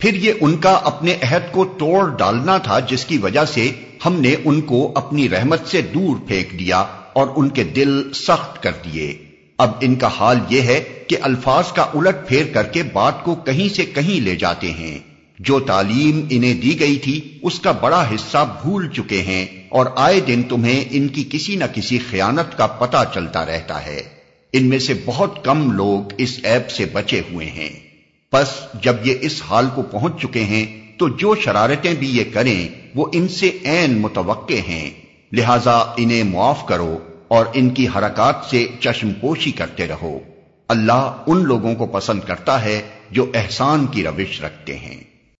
پھر یہ ان کا اپنے عہد کو توڑ ڈالنا تھا جس کی وجہ سے ہم نے ان کو اپنی رحمت سے دور پھینک دیا اور ان کے دل سخت کر دیے۔ اب ان کا حال یہ ہے کہ الفاظ کا الٹ پھیر کر کے بات کو کہیں سے کہیں لے جاتے ہیں۔ جو تعلیم انہیں دی گئی تھی، اس کا بڑا حصہ بھول چکے ہیں اور آئے دن تمہیں ان کی کسی نہ کسی خیانت کا پتہ چلتا رہتا ہے۔ ان میں سے بہت کم لوگ اس ایپ سے بچے ہوئے ہیں۔ پس جب یہ اس حال کو پہنچ چکے ہیں، تو جو شرارتیں بھی یہ کریں، وہ ان سے عین متوقع ہیں۔ لہذا انہیں معاف کرو اور ان کی حرکات سے چشم پوشی کرتے رہو۔ اللہ ان لوگوں کو پسند کرتا ہے جو احسان کی روش رکھتے ہیں۔